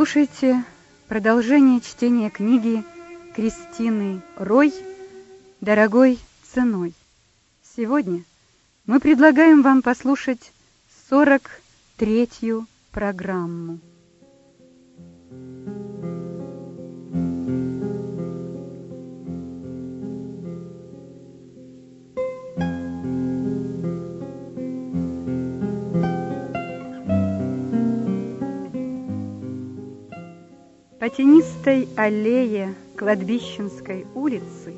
слушайте продолжение чтения книги Кристины Рой «Дорогой ценой». Сегодня мы предлагаем вам послушать 43-ю программу. По тенистой аллее кладбищенской улицы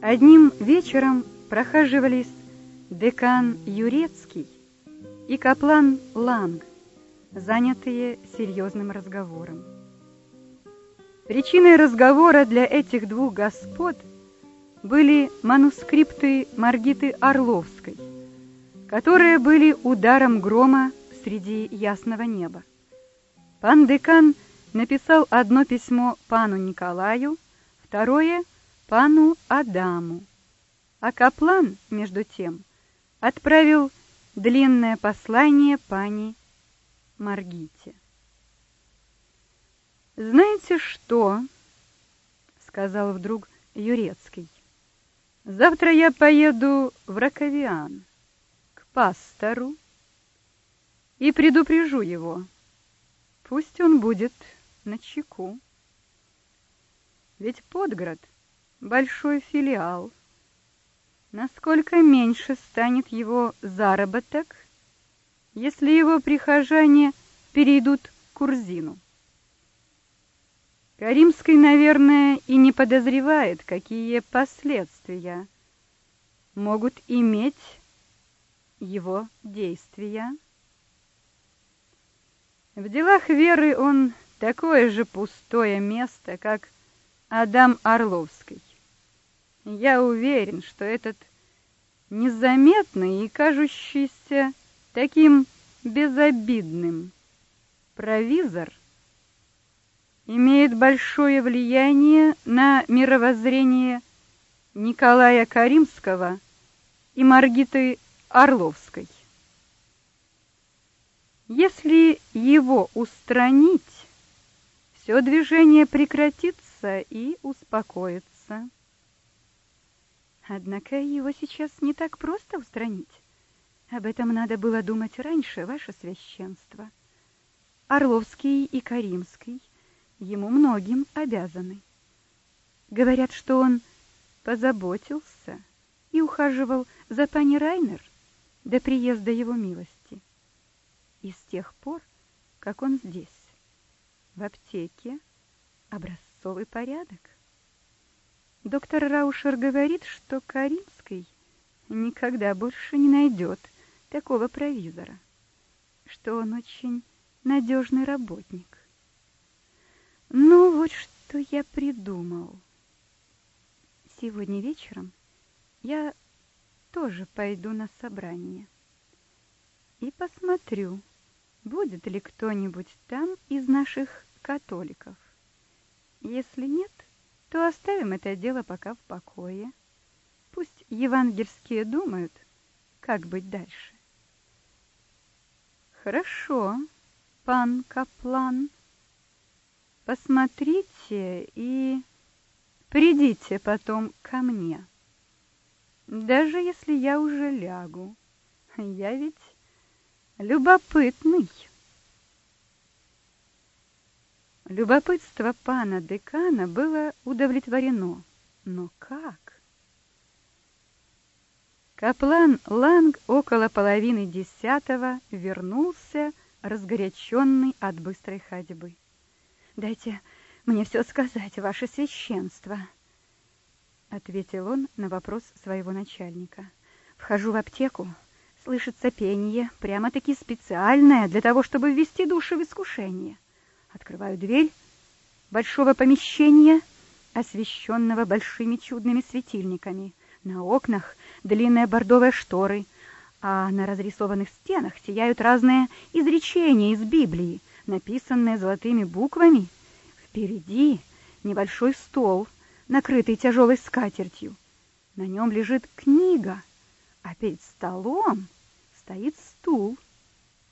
одним вечером прохаживались декан Юрецкий и каплан Ланг, занятые серьезным разговором. Причиной разговора для этих двух господ были манускрипты Маргиты Орловской, которые были ударом грома среди ясного неба. Пан декан – написал одно письмо пану Николаю, второе — пану Адаму. А Каплан, между тем, отправил длинное послание пани Маргите. «Знаете что?» — сказал вдруг Юрецкий. «Завтра я поеду в Раковиан, к пастору, и предупрежу его. Пусть он будет на чеку. Ведь Подгород — большой филиал. Насколько меньше станет его заработок, если его прихожане перейдут к Курзину? Каримский, наверное, и не подозревает, какие последствия могут иметь его действия. В делах веры он такое же пустое место, как Адам Орловский. Я уверен, что этот незаметный и кажущийся таким безобидным провизор имеет большое влияние на мировоззрение Николая Каримского и Маргиты Орловской. Если его устранить, все движение прекратится и успокоится. Однако его сейчас не так просто устранить. Об этом надо было думать раньше, ваше священство. Орловский и Каримский ему многим обязаны. Говорят, что он позаботился и ухаживал за пани Райнер до приезда его милости. И с тех пор, как он здесь в аптеке образцовый порядок. Доктор Раушер говорит, что Каримский никогда больше не найдет такого провизора, что он очень надежный работник. Ну вот что я придумал. Сегодня вечером я тоже пойду на собрание и посмотрю, будет ли кто-нибудь там из наших католиков. Если нет, то оставим это дело пока в покое. Пусть евангельские думают, как быть дальше. Хорошо, пан Каплан. Посмотрите и придите потом ко мне. Даже если я уже лягу. Я ведь любопытный. Любопытство пана декана было удовлетворено. Но как? Каплан Ланг около половины десятого вернулся, разгоряченный от быстрой ходьбы. «Дайте мне все сказать, ваше священство», — ответил он на вопрос своего начальника. «Вхожу в аптеку, слышится пение, прямо-таки специальное для того, чтобы ввести души в искушение». Открываю дверь большого помещения, освещенного большими чудными светильниками. На окнах длинные бордовые шторы, а на разрисованных стенах сияют разные изречения из Библии, написанные золотыми буквами. Впереди небольшой стол, накрытый тяжелой скатертью. На нем лежит книга, а перед столом стоит стул.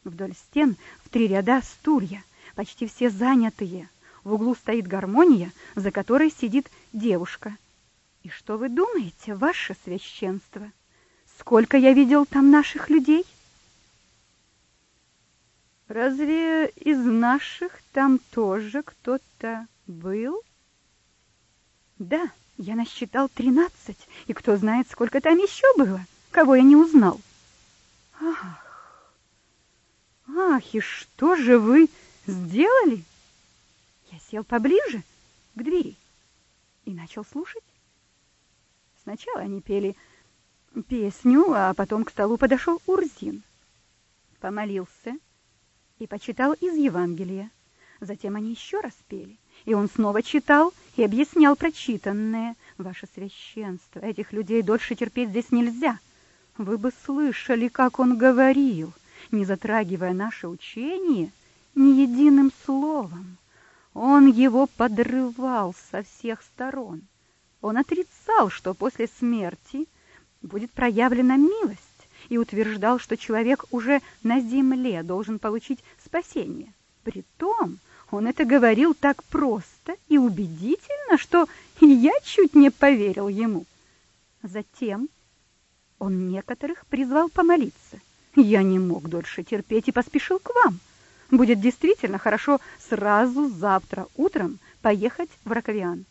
Вдоль стен в три ряда стулья, почти все занятые. В углу стоит гармония, за которой сидит девушка. И что вы думаете, ваше священство? Сколько я видел там наших людей? Разве из наших там тоже кто-то был? Да, я насчитал тринадцать, и кто знает, сколько там еще было, кого я не узнал. Ах, ах, и что же вы сделали? Я сел поближе к двери и начал слушать. Сначала они пели песню, а потом к столу подошел Урзин. Помолился и почитал из Евангелия. Затем они еще раз пели, и он снова читал и объяснял прочитанное. Ваше священство, этих людей дольше терпеть здесь нельзя. Вы бы слышали, как он говорил, не затрагивая наше учение ни единым словом. Он его подрывал со всех сторон. Он отрицал, что после смерти будет проявлена милость, и утверждал, что человек уже на земле должен получить спасение. Притом он это говорил так просто и убедительно, что я чуть не поверил ему. Затем он некоторых призвал помолиться. Я не мог дольше терпеть и поспешил к вам. Будет действительно хорошо сразу завтра утром поехать в Раковиан.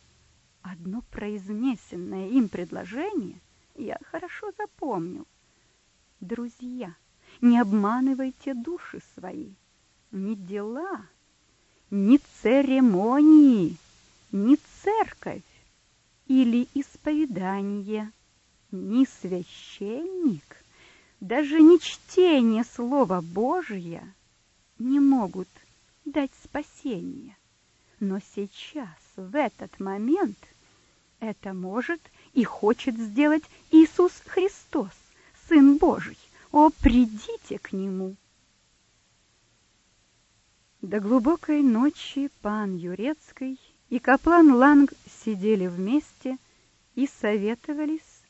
Одно произнесенное им предложение я хорошо запомнил. Друзья, не обманывайте души свои. Ни дела, ни церемонии, ни церковь или исповедание, ни священник, даже не чтение Слова Божия не могут дать спасение. Но сейчас, в этот момент, это может и хочет сделать Иисус Христос, Сын Божий. О, придите к Нему! До глубокой ночи пан Юрецкий и каплан Ланг сидели вместе и советовались,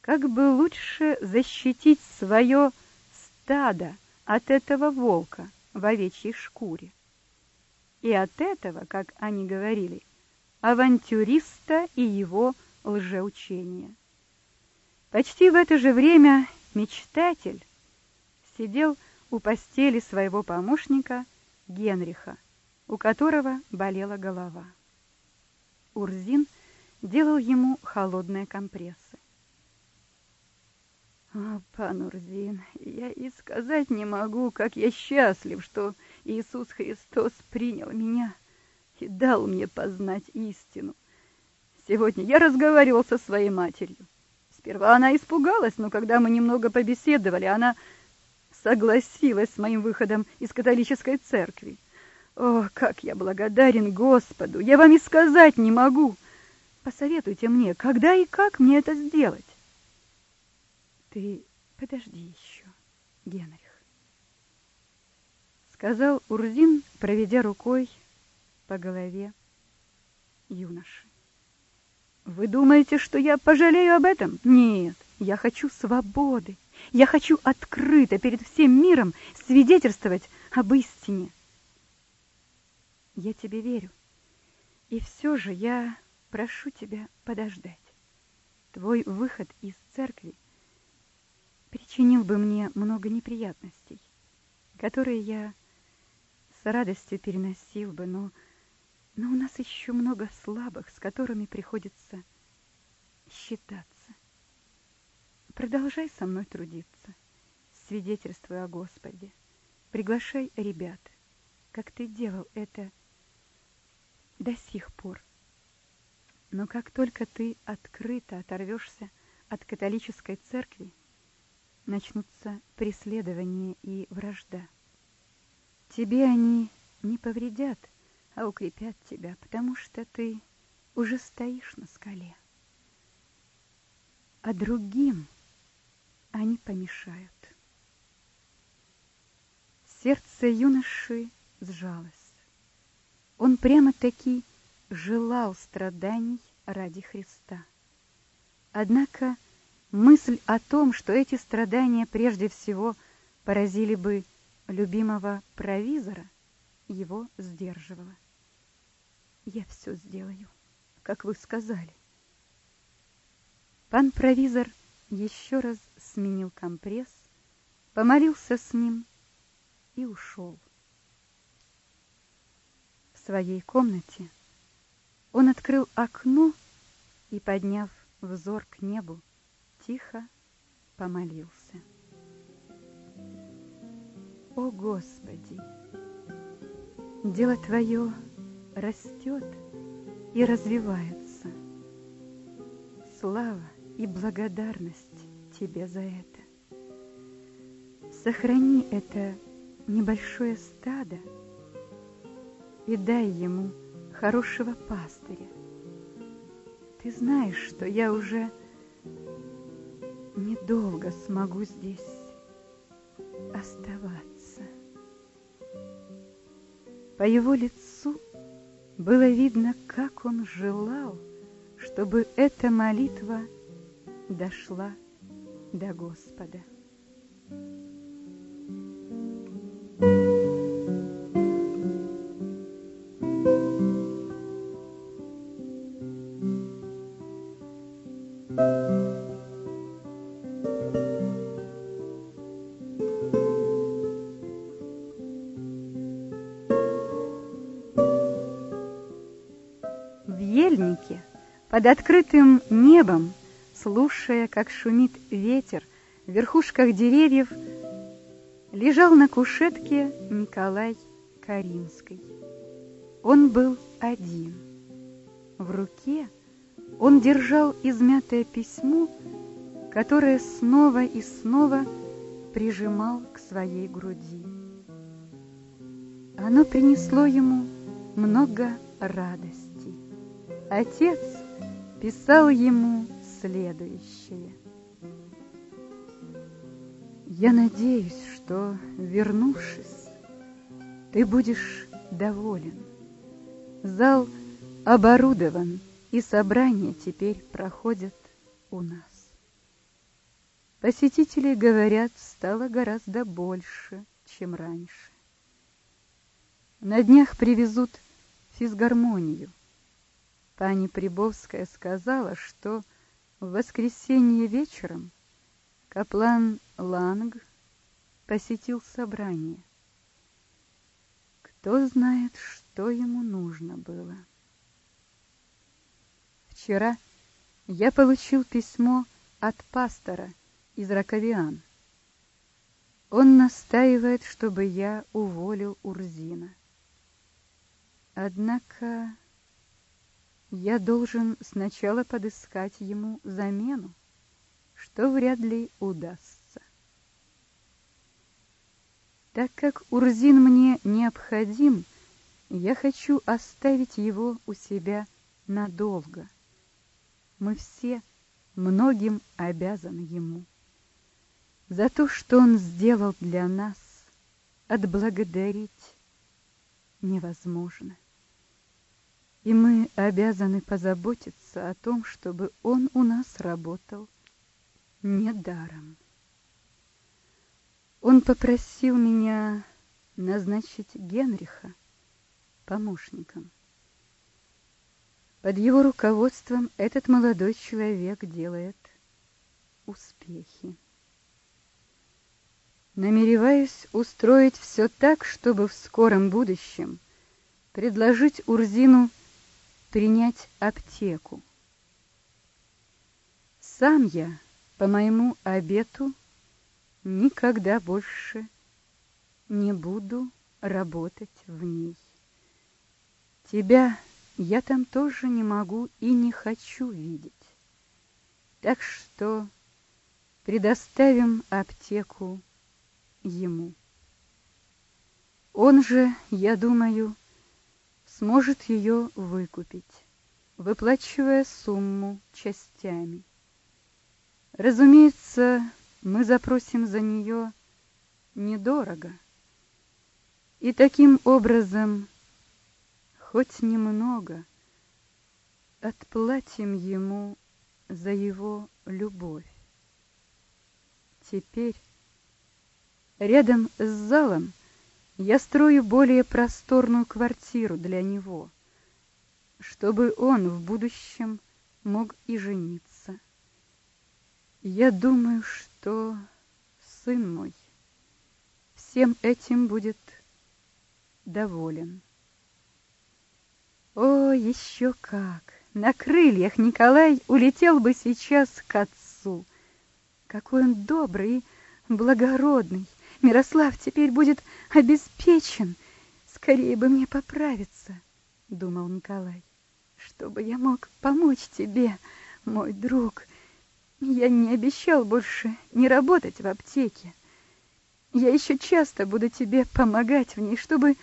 как бы лучше защитить свое стадо от этого волка в овечьей шкуре. И от этого, как они говорили, авантюриста и его лжеучения. Почти в это же время мечтатель сидел у постели своего помощника Генриха, у которого болела голова. Урзин делал ему холодные компрессы. О, пан Урзин, я и сказать не могу, как я счастлив, что Иисус Христос принял меня и дал мне познать истину. Сегодня я разговаривал со своей матерью. Сперва она испугалась, но когда мы немного побеседовали, она согласилась с моим выходом из католической церкви. О, как я благодарен Господу! Я вам и сказать не могу. Посоветуйте мне, когда и как мне это сделать. Ты подожди еще, Генрих. Сказал Урзин, проведя рукой по голове юноши. Вы думаете, что я пожалею об этом? Нет, я хочу свободы. Я хочу открыто перед всем миром свидетельствовать об истине. Я тебе верю. И все же я прошу тебя подождать. Твой выход из церкви причинил бы мне много неприятностей, которые я с радостью переносил бы, но но у нас еще много слабых, с которыми приходится считаться. Продолжай со мной трудиться, свидетельствуя о Господе. Приглашай ребят, как ты делал это до сих пор. Но как только ты открыто оторвешься от католической церкви, начнутся преследования и вражда. Тебе они не повредят, а укрепят тебя, потому что ты уже стоишь на скале. А другим они помешают. Сердце юноши сжалось. Он прямо-таки желал страданий ради Христа. Однако мысль о том, что эти страдания прежде всего поразили бы любимого провизора, его сдерживала. Я все сделаю, как вы сказали. Пан провизор еще раз сменил компресс, помолился с ним и ушел. В своей комнате он открыл окно и, подняв взор к небу, тихо помолился. О Господи! Дело Твое растет и развивается. Слава и благодарность Тебе за это. Сохрани это небольшое стадо и дай ему хорошего пастыря. Ты знаешь, что я уже недолго смогу здесь оставаться. По его лицу было видно, как он желал, чтобы эта молитва дошла до Господа. Под открытым небом, слушая, как шумит ветер в верхушках деревьев, лежал на кушетке Николай Каринский. Он был один. В руке он держал измятое письмо, которое снова и снова прижимал к своей груди. Оно принесло ему много радости. Отец писал ему следующее. Я надеюсь, что, вернувшись, ты будешь доволен. Зал оборудован, и собрания теперь проходят у нас. Посетителей, говорят, стало гораздо больше, чем раньше. На днях привезут физгармонию. Пани Прибовская сказала, что в воскресенье вечером каплан Ланг посетил собрание. Кто знает, что ему нужно было. Вчера я получил письмо от пастора из Раковиан. Он настаивает, чтобы я уволил Урзина. Однако я должен сначала подыскать ему замену, что вряд ли удастся. Так как Урзин мне необходим, я хочу оставить его у себя надолго. Мы все многим обязаны ему. За то, что он сделал для нас, отблагодарить невозможно и мы обязаны позаботиться о том, чтобы он у нас работал недаром. Он попросил меня назначить Генриха помощником. Под его руководством этот молодой человек делает успехи. Намереваюсь устроить все так, чтобы в скором будущем предложить Урзину принять аптеку. Сам я, по моему обету, никогда больше не буду работать в ней. Тебя я там тоже не могу и не хочу видеть. Так что предоставим аптеку ему. Он же, я думаю, сможет ее выкупить, выплачивая сумму частями. Разумеется, мы запросим за нее недорого. И таким образом, хоть немного, отплатим ему за его любовь. Теперь Рядом с залом я строю более просторную квартиру для него, чтобы он в будущем мог и жениться. Я думаю, что сын мой всем этим будет доволен. О, еще как! На крыльях Николай улетел бы сейчас к отцу. Какой он добрый и благородный! Мирослав теперь будет обеспечен. Скорее бы мне поправиться, думал Николай, чтобы я мог помочь тебе, мой друг. Я не обещал больше не работать в аптеке. Я еще часто буду тебе помогать в ней, чтобы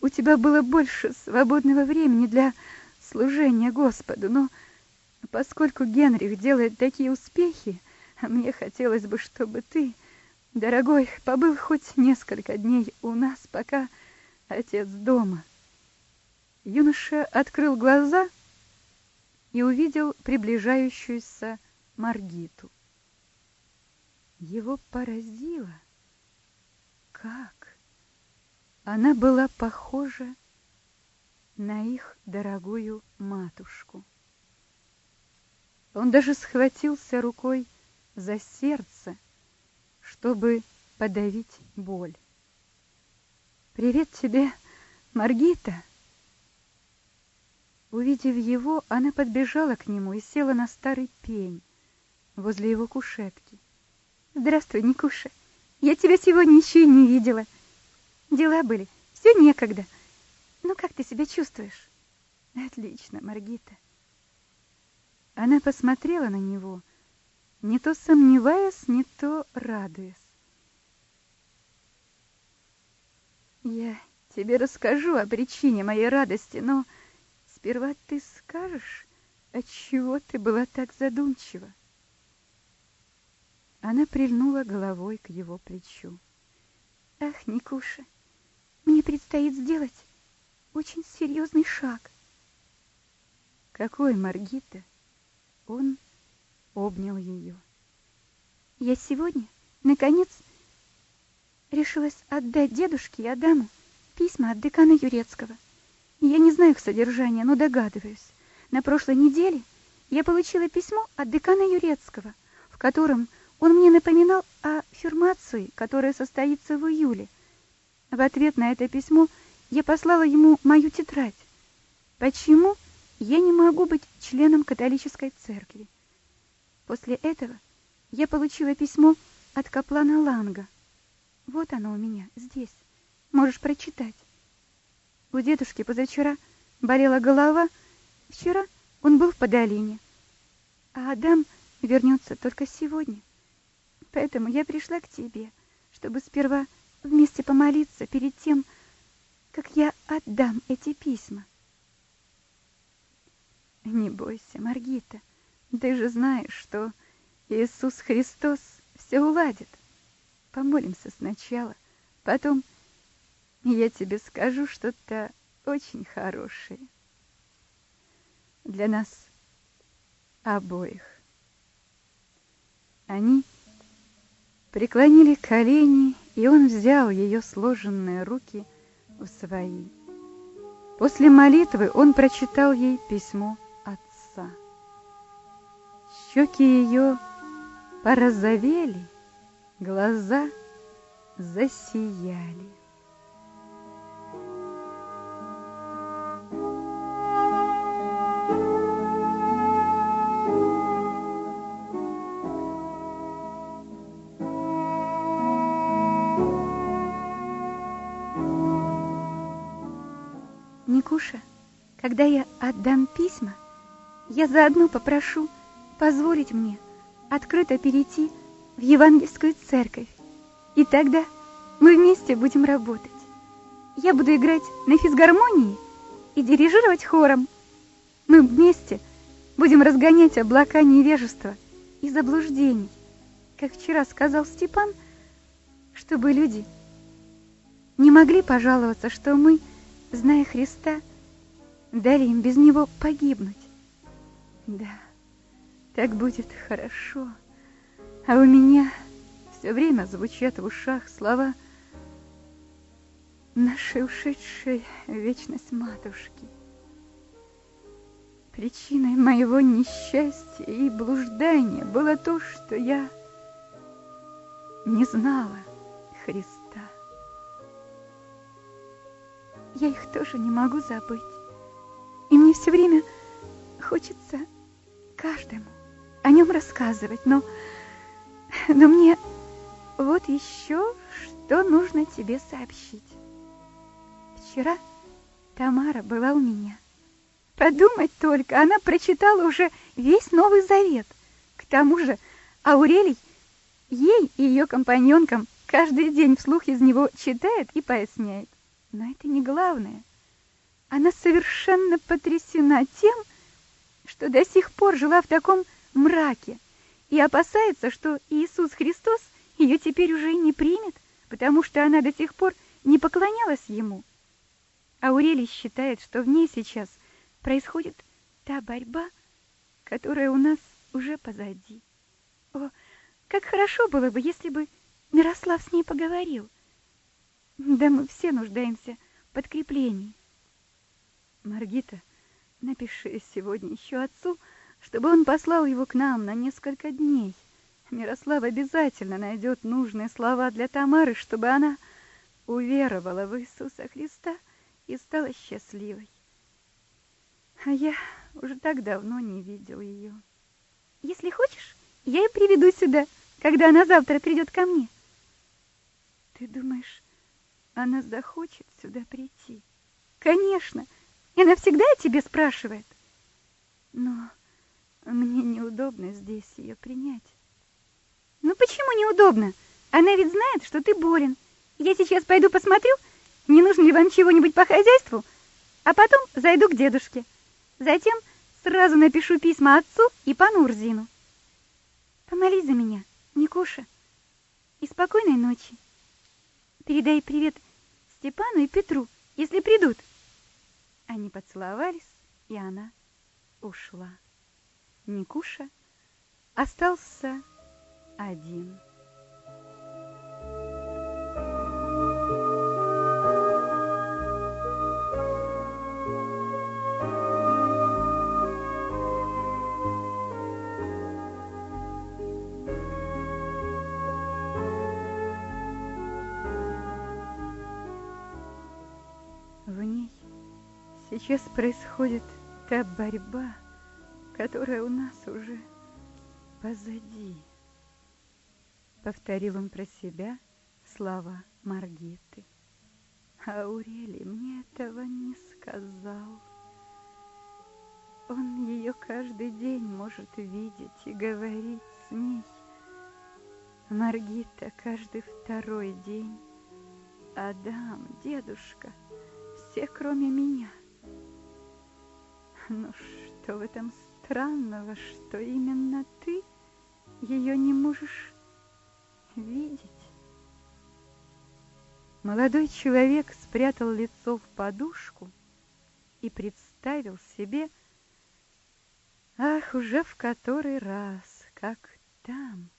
у тебя было больше свободного времени для служения Господу, но поскольку Генрих делает такие успехи, мне хотелось бы, чтобы ты, дорогой, побыл хоть несколько дней у нас, пока отец дома. Юноша открыл глаза и увидел приближающуюся Маргиту. Его поразило, как она была похожа на их дорогую матушку. Он даже схватился рукой за сердце, чтобы подавить боль. «Привет тебе, Маргита!» Увидев его, она подбежала к нему и села на старый пень возле его кушетки. «Здравствуй, Никуша! Я тебя сегодня еще и не видела!» Дела были, все некогда. Ну, как ты себя чувствуешь? Отлично, Маргита. Она посмотрела на него, не то сомневаясь, не то радуясь. Я тебе расскажу о причине моей радости, но сперва ты скажешь, отчего ты была так задумчива. Она прильнула головой к его плечу. Ах, Никуша, мне предстоит сделать очень серьезный шаг. Какой, Маргита? Он обнял ее. Я сегодня, наконец, решилась отдать дедушке и Адаму письма от декана Юрецкого. Я не знаю их содержания, но догадываюсь. На прошлой неделе я получила письмо от декана Юрецкого, в котором он мне напоминал о фирмации, которая состоится в июле – в ответ на это письмо я послала ему мою тетрадь. Почему я не могу быть членом католической церкви? После этого я получила письмо от каплана Ланга. Вот оно у меня, здесь. Можешь прочитать. У дедушки позавчера болела голова. Вчера он был в Подолине. А Адам вернется только сегодня. Поэтому я пришла к тебе, чтобы сперва вместе помолиться перед тем, как я отдам эти письма. Не бойся, Маргита, ты же знаешь, что Иисус Христос все уладит. Помолимся сначала, потом я тебе скажу что-то очень хорошее для нас обоих. Они преклонили колени и он взял ее сложенные руки в свои. После молитвы он прочитал ей письмо отца. Щеки ее порозовели, глаза засияли. Когда я отдам письма, я заодно попрошу позволить мне открыто перейти в евангельскую церковь. И тогда мы вместе будем работать. Я буду играть на физгармонии и дирижировать хором. Мы вместе будем разгонять облака невежества и заблуждений, как вчера сказал Степан, чтобы люди не могли пожаловаться, что мы зная Христа, дали им без Него погибнуть. Да, так будет хорошо. А у меня все время звучат в ушах слова нашей ушедшей вечность матушки. Причиной моего несчастья и блуждания было то, что я не знала Христа. Я их тоже не могу забыть. И мне все время хочется каждому о нем рассказывать, но, но мне вот еще что нужно тебе сообщить. Вчера Тамара была у меня. Подумать только, она прочитала уже весь Новый Завет. К тому же Аурелий ей и ее компаньонкам каждый день вслух из него читает и поясняет. Но это не главное. Она совершенно потрясена тем, что до сих пор жила в таком мраке и опасается, что Иисус Христос ее теперь уже и не примет, потому что она до сих пор не поклонялась Ему. Аурелий считает, что в ней сейчас происходит та борьба, которая у нас уже позади. О, как хорошо было бы, если бы Мирослав с ней поговорил. Да мы все нуждаемся в подкреплении. Маргита, напиши сегодня еще отцу, чтобы он послал его к нам на несколько дней. Мирослав обязательно найдет нужные слова для Тамары, чтобы она уверовала в Иисуса Христа и стала счастливой. А я уже так давно не видел ее. Если хочешь, я и приведу сюда, когда она завтра придет ко мне. Ты думаешь, она захочет сюда прийти. Конечно, и она всегда о тебе спрашивает. Но мне неудобно здесь ее принять. Ну почему неудобно? Она ведь знает, что ты болен. Я сейчас пойду посмотрю, не нужно ли вам чего-нибудь по хозяйству, а потом зайду к дедушке. Затем сразу напишу письма отцу и пану Урзину. Помолись за меня, Никуша, и спокойной ночи. Передай привет Степану и Петру, если придут. Они поцеловались, и она ушла. Никуша остался один. Сейчас происходит та борьба, которая у нас уже позади. Повторил он про себя слова Маргиты. А Аурелий мне этого не сказал. Он ее каждый день может видеть и говорить с ней. Маргита каждый второй день. Адам, дедушка, все кроме меня. Но что в этом странного, что именно ты ее не можешь видеть? Молодой человек спрятал лицо в подушку и представил себе, ах, уже в который раз, как там,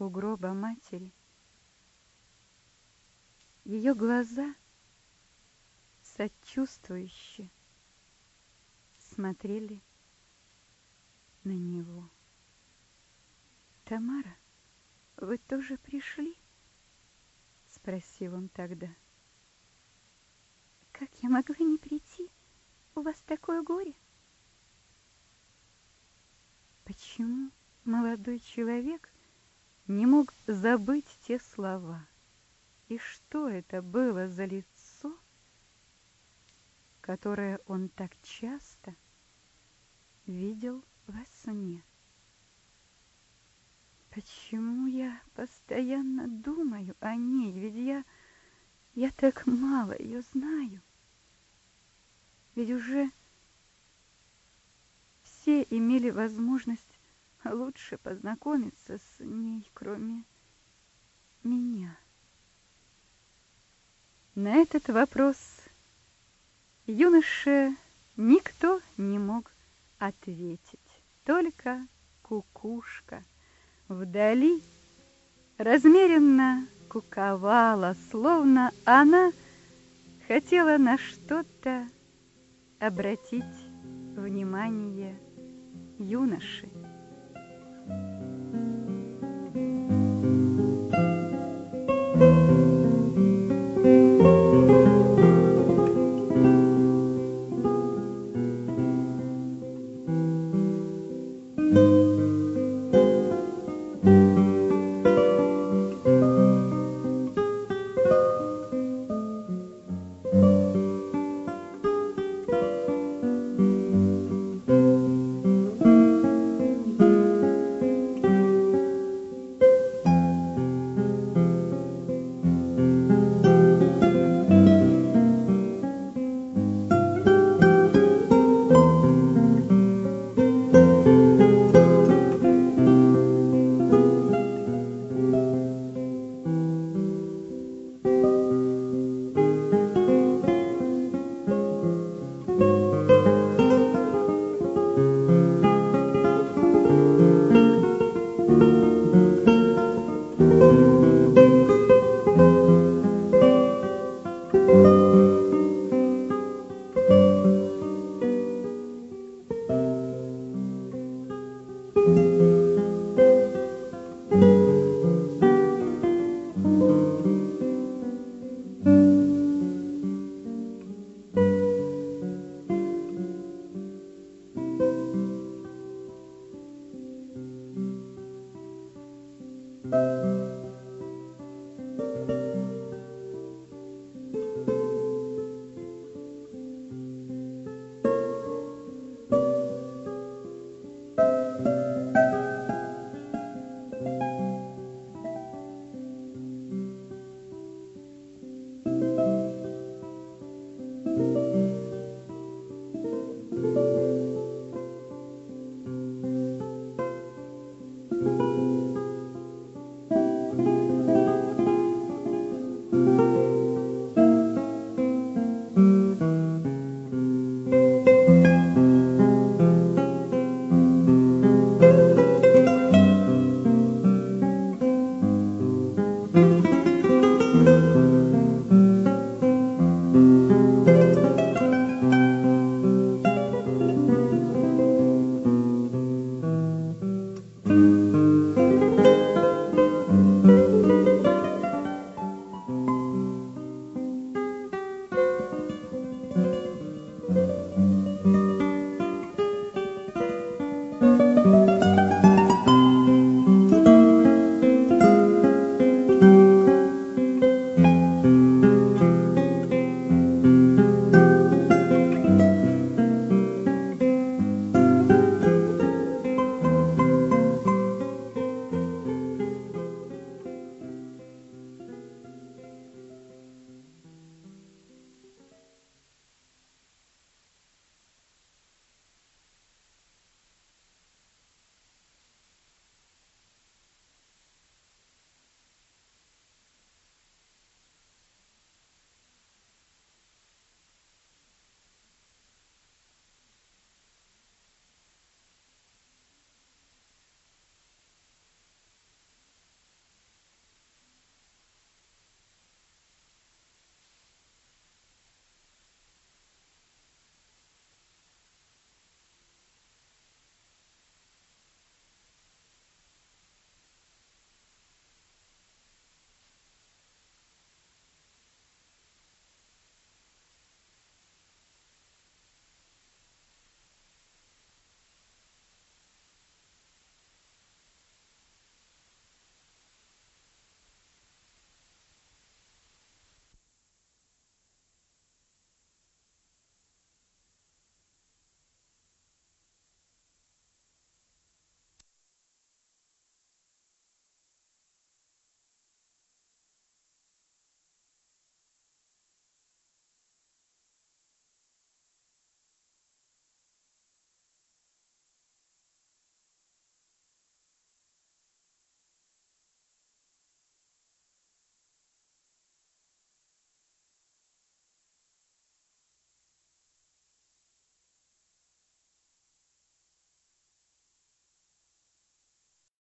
у гроба матери. Ее глаза сочувствующие смотрели на него. «Тамара, вы тоже пришли?» — спросил он тогда. «Как я могла не прийти? У вас такое горе?» Почему молодой человек не мог забыть те слова? И что это было за лицо, которое он так часто видел во сне. Почему я постоянно думаю о ней? Ведь я, я так мало ее знаю. Ведь уже все имели возможность лучше познакомиться с ней, кроме меня. На этот вопрос юноше никто не мог ответить. Только кукушка вдали размеренно куковала, словно она хотела на что-то обратить внимание юноши.